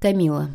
Камила.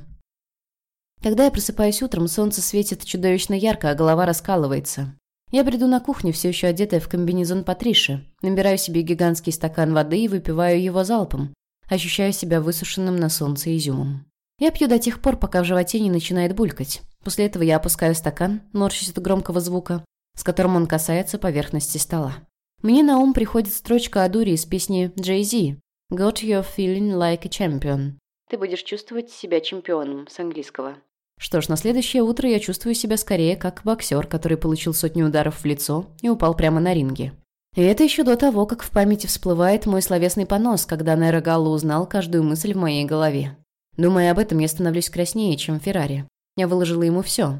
Когда я просыпаюсь утром, солнце светит чудовищно ярко, а голова раскалывается. Я приду на кухню, все еще одетая в комбинезон Патриши, набираю себе гигантский стакан воды и выпиваю его залпом, ощущая себя высушенным на солнце изюмом. Я пью до тех пор, пока в животе не начинает булькать. После этого я опускаю стакан, морщусь от громкого звука, с которым он касается поверхности стола. Мне на ум приходит строчка о дуре из песни Jay-Z «Got your feeling like a champion». Ты будешь чувствовать себя чемпионом с английского. Что ж, на следующее утро я чувствую себя скорее как боксер, который получил сотню ударов в лицо и упал прямо на ринге. И это еще до того, как в памяти всплывает мой словесный понос, когда Нейро Галло узнал каждую мысль в моей голове. Думая об этом, я становлюсь краснее, чем Феррари. Я выложила ему все.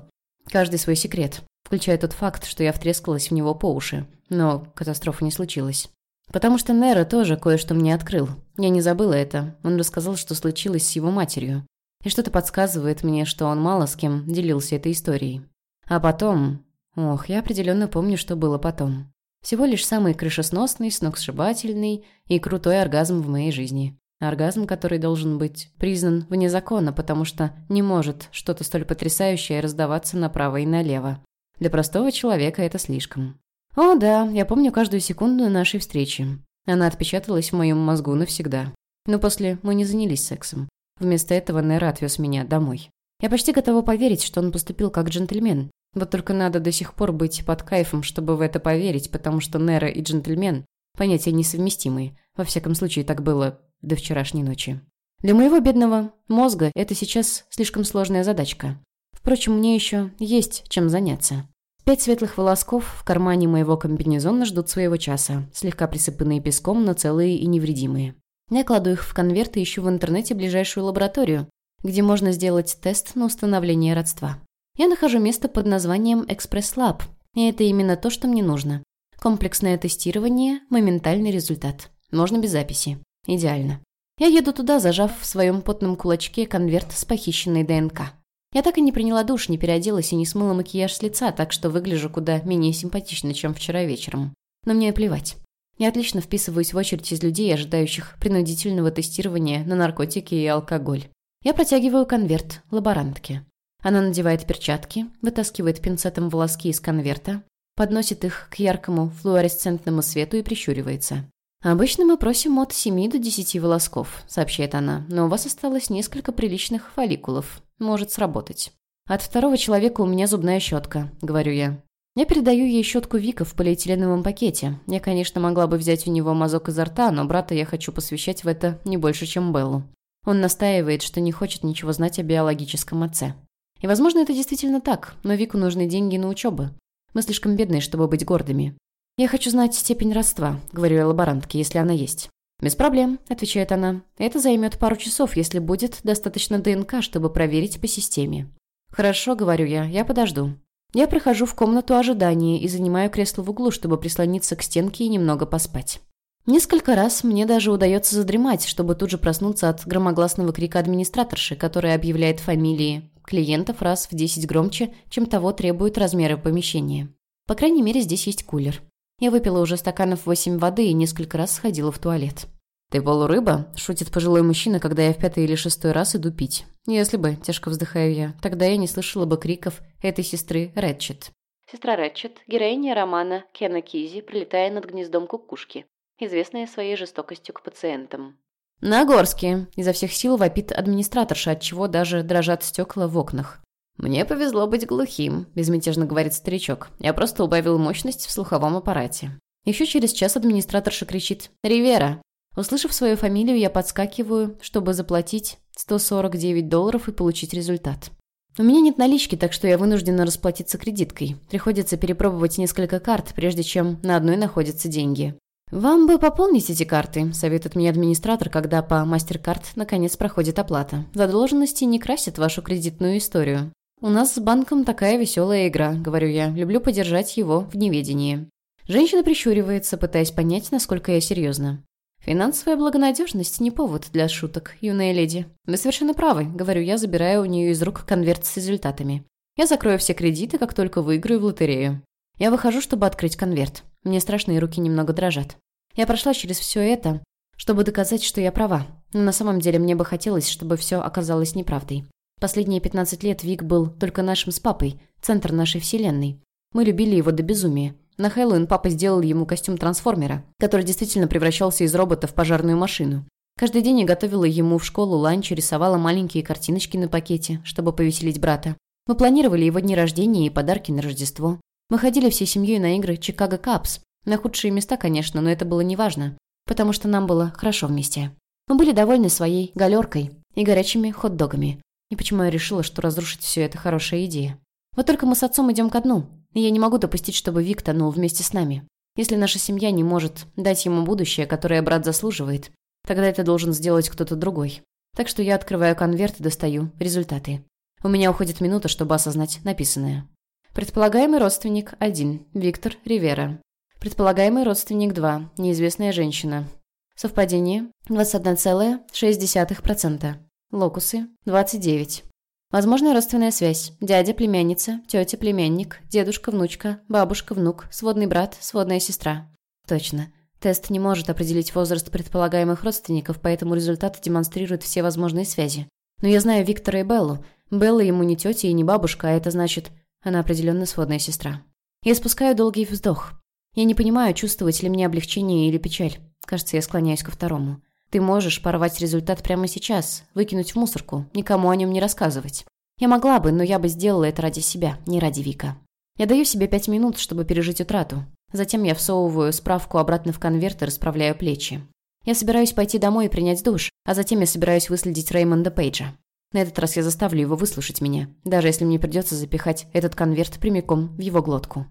Каждый свой секрет, включая тот факт, что я втрескалась в него по уши. Но катастрофа не случилась. Потому что Нейро тоже кое-что мне открыл. Я не забыла это. Он рассказал, что случилось с его матерью. И что-то подсказывает мне, что он мало с кем делился этой историей. А потом... Ох, я определенно помню, что было потом. Всего лишь самый крышесносный, сногсшибательный и крутой оргазм в моей жизни. Оргазм, который должен быть признан вне закона, потому что не может что-то столь потрясающее раздаваться направо и налево. Для простого человека это слишком. О, да, я помню каждую секунду нашей встречи. Она отпечаталась в моем мозгу навсегда. Но после мы не занялись сексом. Вместо этого Нера отвез меня домой. Я почти готова поверить, что он поступил как джентльмен. Вот только надо до сих пор быть под кайфом, чтобы в это поверить, потому что Нера и джентльмен – понятия несовместимые. Во всяком случае, так было до вчерашней ночи. Для моего бедного мозга это сейчас слишком сложная задачка. Впрочем, мне еще есть чем заняться. Пять светлых волосков в кармане моего комбинезона ждут своего часа, слегка присыпанные песком, но целые и невредимые. Я кладу их в конверт и ищу в интернете ближайшую лабораторию, где можно сделать тест на установление родства. Я нахожу место под названием Express Lab, и это именно то, что мне нужно. Комплексное тестирование, моментальный результат. Можно без записи. Идеально. Я еду туда, зажав в своем потном кулачке конверт с похищенной ДНК. Я так и не приняла душ, не переоделась и не смыла макияж с лица, так что выгляжу куда менее симпатично, чем вчера вечером. Но мне плевать. Я отлично вписываюсь в очередь из людей, ожидающих принудительного тестирования на наркотики и алкоголь. Я протягиваю конверт лаборантке. Она надевает перчатки, вытаскивает пинцетом волоски из конверта, подносит их к яркому флуоресцентному свету и прищуривается. «Обычно мы просим от 7 до 10 волосков», — сообщает она, «но у вас осталось несколько приличных фолликулов. Может сработать». «От второго человека у меня зубная щетка», — говорю я. Я передаю ей щетку Вика в полиэтиленовом пакете. Я, конечно, могла бы взять у него мазок изо рта, но брата я хочу посвящать в это не больше, чем Беллу. Он настаивает, что не хочет ничего знать о биологическом отце. И, возможно, это действительно так, но Вику нужны деньги на учебу. Мы слишком бедные, чтобы быть гордыми. «Я хочу знать степень родства», — говорю я лаборантке, если она есть. «Без проблем», — отвечает она. «Это займет пару часов, если будет достаточно ДНК, чтобы проверить по системе». «Хорошо», — говорю я, — «я подожду». Я прохожу в комнату ожидания и занимаю кресло в углу, чтобы прислониться к стенке и немного поспать. Несколько раз мне даже удается задремать, чтобы тут же проснуться от громогласного крика администраторши, которая объявляет фамилии клиентов раз в 10 громче, чем того требуют размеры помещения. По крайней мере, здесь есть кулер. Я выпила уже стаканов 8 воды и несколько раз сходила в туалет. «Ты полурыба?» – шутит пожилой мужчина, когда я в пятый или шестой раз иду пить. «Если бы», – тяжко вздыхаю я, – «тогда я не слышала бы криков этой сестры Рэтчет». Сестра Рэтчет – героиня романа Кена Кизи, прилетая над гнездом кукушки, известная своей жестокостью к пациентам. «Нагорский!» – изо всех сил вопит администраторша, от чего даже дрожат стекла в окнах. «Мне повезло быть глухим», – безмятежно говорит старичок. «Я просто убавил мощность в слуховом аппарате». Еще через час администраторша кричит «Ривера!» Услышав свою фамилию, я подскакиваю, чтобы заплатить 149 долларов и получить результат. У меня нет налички, так что я вынуждена расплатиться кредиткой. Приходится перепробовать несколько карт, прежде чем на одной находятся деньги. «Вам бы пополнить эти карты», – советует мне администратор, когда по MasterCard наконец проходит оплата. «Задолженности не красят вашу кредитную историю». «У нас с банком такая веселая игра», – говорю я. «Люблю подержать его в неведении». Женщина прищуривается, пытаясь понять, насколько я серьезна. «Финансовая благонадежность – не повод для шуток, юная леди. Вы совершенно правы», – говорю я, забирая у нее из рук конверт с результатами. «Я закрою все кредиты, как только выиграю в лотерею». Я выхожу, чтобы открыть конверт. Мне страшно, и руки немного дрожат. Я прошла через все это, чтобы доказать, что я права. Но на самом деле мне бы хотелось, чтобы все оказалось неправдой. Последние 15 лет Вик был только нашим с папой, центр нашей вселенной. Мы любили его до безумия. На Хэллоуин папа сделал ему костюм трансформера, который действительно превращался из робота в пожарную машину. Каждый день я готовила ему в школу ланч и рисовала маленькие картиночки на пакете, чтобы повеселить брата. Мы планировали его дни рождения и подарки на Рождество. Мы ходили всей семьей на игры «Чикаго Капс». На худшие места, конечно, но это было неважно, потому что нам было хорошо вместе. Мы были довольны своей галеркой и горячими хот-догами. И почему я решила, что разрушить все это хорошая идея? Вот только мы с отцом идем ко дну, и я не могу допустить, чтобы Вик тонул вместе с нами. Если наша семья не может дать ему будущее, которое брат заслуживает, тогда это должен сделать кто-то другой. Так что я открываю конверт и достаю результаты. У меня уходит минута, чтобы осознать написанное. Предполагаемый родственник 1. Виктор Ривера. Предполагаемый родственник 2. Неизвестная женщина. Совпадение 21,6%. Локусы 29. Возможная родственная связь. Дядя, племянница, тетя, племянник, дедушка, внучка, бабушка, внук, сводный брат, сводная сестра. Точно. Тест не может определить возраст предполагаемых родственников, поэтому результат демонстрирует все возможные связи. Но я знаю Виктора и Беллу. Белла ему не тетя и не бабушка, а это значит, она определенно сводная сестра. Я спускаю долгий вздох. Я не понимаю, чувствовать ли мне облегчение или печаль. Кажется, я склоняюсь ко второму. Ты можешь порвать результат прямо сейчас, выкинуть в мусорку, никому о нем не рассказывать. Я могла бы, но я бы сделала это ради себя, не ради Вика. Я даю себе пять минут, чтобы пережить утрату. Затем я всовываю справку обратно в конверт и расправляю плечи. Я собираюсь пойти домой и принять душ, а затем я собираюсь выследить Реймонда Пейджа. На этот раз я заставлю его выслушать меня, даже если мне придется запихать этот конверт прямиком в его глотку.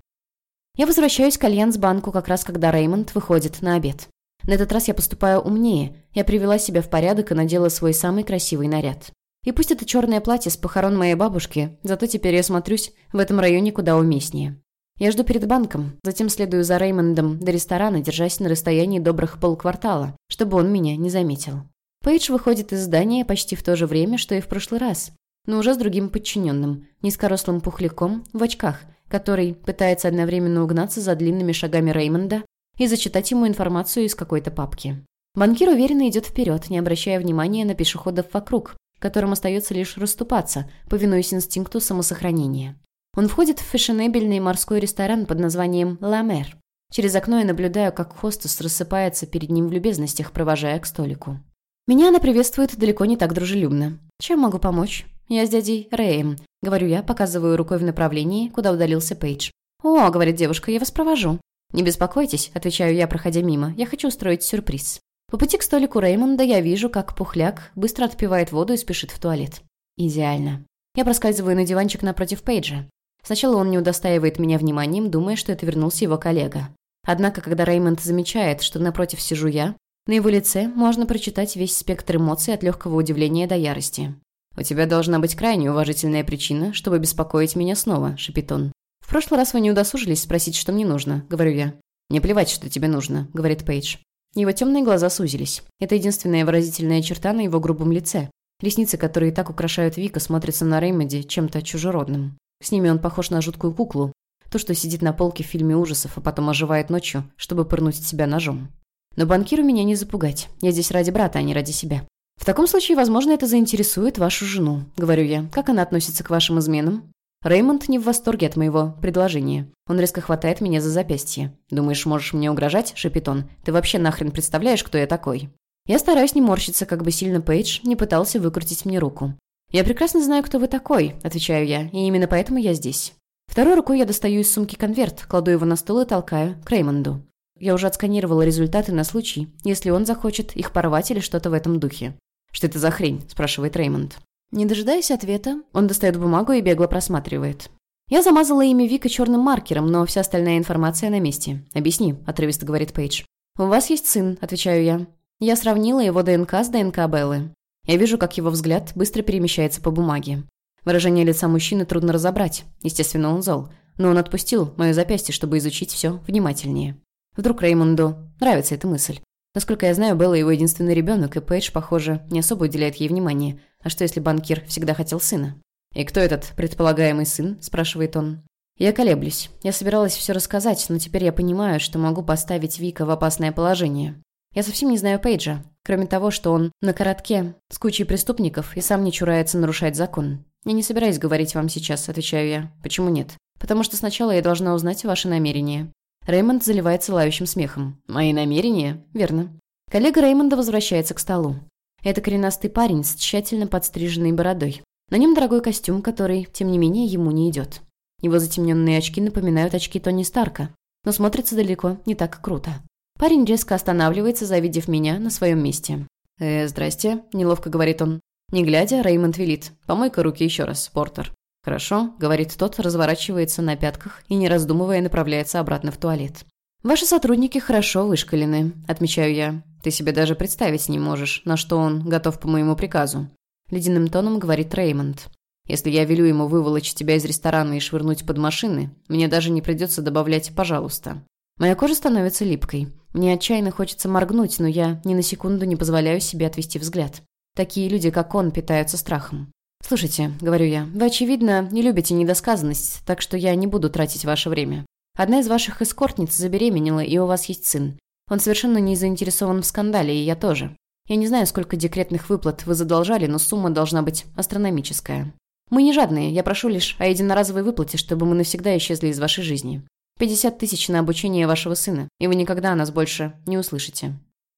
Я возвращаюсь к Альянс-банку как раз когда Реймонд выходит на обед. На этот раз я поступаю умнее. Я привела себя в порядок и надела свой самый красивый наряд. И пусть это черное платье с похорон моей бабушки, зато теперь я смотрюсь в этом районе куда уместнее. Я жду перед банком, затем следую за Реймондом до ресторана, держась на расстоянии добрых полквартала, чтобы он меня не заметил. Пейдж выходит из здания почти в то же время, что и в прошлый раз, но уже с другим подчиненным, низкорослым пухляком в очках, который пытается одновременно угнаться за длинными шагами Реймонда и зачитать ему информацию из какой-то папки. Банкир уверенно идет вперед, не обращая внимания на пешеходов вокруг, которым остается лишь расступаться, повинуясь инстинкту самосохранения. Он входит в фешенебельный морской ресторан под названием «Ла Мер». Через окно я наблюдаю, как хостес рассыпается перед ним в любезностях, провожая к столику. Меня она приветствует далеко не так дружелюбно. «Чем могу помочь?» «Я с дядей Рэем», — говорю я, показываю рукой в направлении, куда удалился Пейдж. «О», — говорит девушка, — «я вас провожу». «Не беспокойтесь», — отвечаю я, проходя мимо. «Я хочу устроить сюрприз». По пути к столику Реймонда я вижу, как Пухляк быстро отпивает воду и спешит в туалет. Идеально. Я проскальзываю на диванчик напротив Пейджа. Сначала он не удостаивает меня вниманием, думая, что это вернулся его коллега. Однако, когда Реймонд замечает, что напротив сижу я, на его лице можно прочитать весь спектр эмоций от легкого удивления до ярости. «У тебя должна быть крайне уважительная причина, чтобы беспокоить меня снова», — шепит он. «В прошлый раз вы не удосужились спросить, что мне нужно», — говорю я. «Не плевать, что тебе нужно», — говорит Пейдж. Его темные глаза сузились. Это единственная выразительная черта на его грубом лице. Ресницы, которые так украшают Вика, смотрятся на Реймонде чем-то чужеродным. С ними он похож на жуткую куклу. То, что сидит на полке в фильме ужасов, а потом оживает ночью, чтобы пырнуть себя ножом. Но банкиру меня не запугать. Я здесь ради брата, а не ради себя. В таком случае, возможно, это заинтересует вашу жену, говорю я. Как она относится к вашим изменам? Реймонд не в восторге от моего предложения. Он резко хватает меня за запястье. «Думаешь, можешь мне угрожать?» – шепит он. «Ты вообще нахрен представляешь, кто я такой?» Я стараюсь не морщиться, как бы сильно Пейдж не пытался выкрутить мне руку. «Я прекрасно знаю, кто вы такой», – отвечаю я, и именно поэтому я здесь. Второй рукой я достаю из сумки конверт, кладу его на стол и толкаю к Реймонду. Я уже отсканировала результаты на случай, если он захочет их порвать или что-то в этом духе. «Что это за хрень?» – спрашивает Реймонд. Не дожидаясь ответа, он достает бумагу и бегло просматривает. «Я замазала имя Вика черным маркером, но вся остальная информация на месте. Объясни», – отрывисто говорит Пейдж. «У вас есть сын», – отвечаю я. Я сравнила его ДНК с ДНК Беллы. Я вижу, как его взгляд быстро перемещается по бумаге. Выражение лица мужчины трудно разобрать. Естественно, он зол. Но он отпустил мое запястье, чтобы изучить все внимательнее. Вдруг Реймонду нравится эта мысль. Насколько я знаю, Белла его единственный ребенок, и Пейдж, похоже, не особо уделяет ей внимания. А что, если банкир всегда хотел сына? «И кто этот предполагаемый сын?» – спрашивает он. Я колеблюсь. Я собиралась все рассказать, но теперь я понимаю, что могу поставить Вика в опасное положение. Я совсем не знаю Пейджа, кроме того, что он на коротке с кучей преступников и сам не чурается нарушать закон. Я не собираюсь говорить вам сейчас, отвечаю я. Почему нет? Потому что сначала я должна узнать ваши намерения. Реймонд заливается лающим смехом. Мои намерения? Верно. Коллега Реймонда возвращается к столу. Это коренастый парень с тщательно подстриженной бородой. На нем дорогой костюм, который, тем не менее, ему не идет. Его затемненные очки напоминают очки Тони Старка, но смотрится далеко не так круто. Парень резко останавливается, завидев меня на своем месте. «Э, здрасте», – неловко говорит он. Не глядя, Реймонд велит. «Помой-ка руки еще раз, Портер». «Хорошо», – говорит тот, разворачивается на пятках и, не раздумывая, направляется обратно в туалет. «Ваши сотрудники хорошо вышкалены», – отмечаю я. «Ты себе даже представить не можешь, на что он готов по моему приказу». Ледяным тоном говорит Реймонд. «Если я велю ему выволочь тебя из ресторана и швырнуть под машины, мне даже не придется добавлять «пожалуйста». Моя кожа становится липкой. Мне отчаянно хочется моргнуть, но я ни на секунду не позволяю себе отвести взгляд. Такие люди, как он, питаются страхом. «Слушайте», — говорю я, — «вы, очевидно, не любите недосказанность, так что я не буду тратить ваше время. Одна из ваших эскортниц забеременела, и у вас есть сын. Он совершенно не заинтересован в скандале, и я тоже. Я не знаю, сколько декретных выплат вы задолжали, но сумма должна быть астрономическая. Мы не жадные, я прошу лишь о единоразовой выплате, чтобы мы навсегда исчезли из вашей жизни. 50 тысяч на обучение вашего сына, и вы никогда о нас больше не услышите.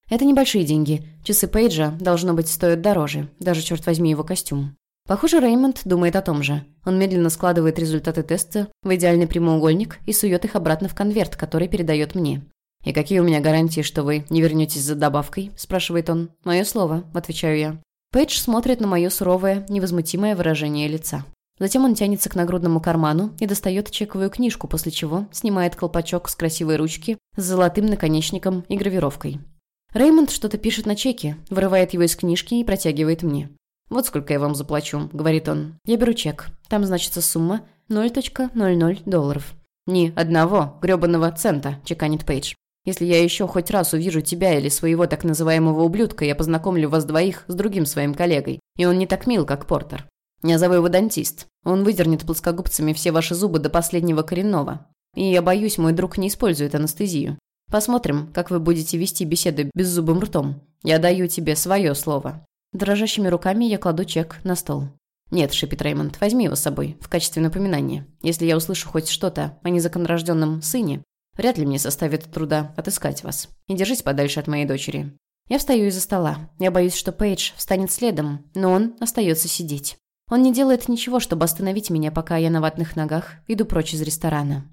Это небольшие деньги. Часы Пейджа, должно быть, стоят дороже. Даже, черт возьми, его костюм. Похоже, Реймонд думает о том же. Он медленно складывает результаты теста в идеальный прямоугольник и сует их обратно в конверт, который передает мне. «И какие у меня гарантии, что вы не вернетесь за добавкой?» – спрашивает он. «Мое слово», – отвечаю я. Пейдж смотрит на мое суровое, невозмутимое выражение лица. Затем он тянется к нагрудному карману и достает чековую книжку, после чего снимает колпачок с красивой ручки с золотым наконечником и гравировкой. Реймонд что-то пишет на чеке, вырывает его из книжки и протягивает мне. «Вот сколько я вам заплачу», — говорит он. «Я беру чек. Там значится сумма 0.00 долларов». «Ни одного грёбаного цента», — чеканит Пейдж. «Если я еще хоть раз увижу тебя или своего так называемого ублюдка, я познакомлю вас двоих с другим своим коллегой, и он не так мил, как Портер. Я зову его дантист. Он выдернет плоскогубцами все ваши зубы до последнего коренного. И я боюсь, мой друг не использует анестезию. Посмотрим, как вы будете вести беседы беззубым ртом. Я даю тебе свое слово». Дрожащими руками я кладу чек на стол. «Нет», — шипит Реймонд, — «возьми его с собой, в качестве напоминания. Если я услышу хоть что-то о незаконорожденном сыне, вряд ли мне составит труда отыскать вас. И держись подальше от моей дочери». Я встаю из-за стола. Я боюсь, что Пейдж встанет следом, но он остается сидеть. Он не делает ничего, чтобы остановить меня, пока я на ватных ногах иду прочь из ресторана.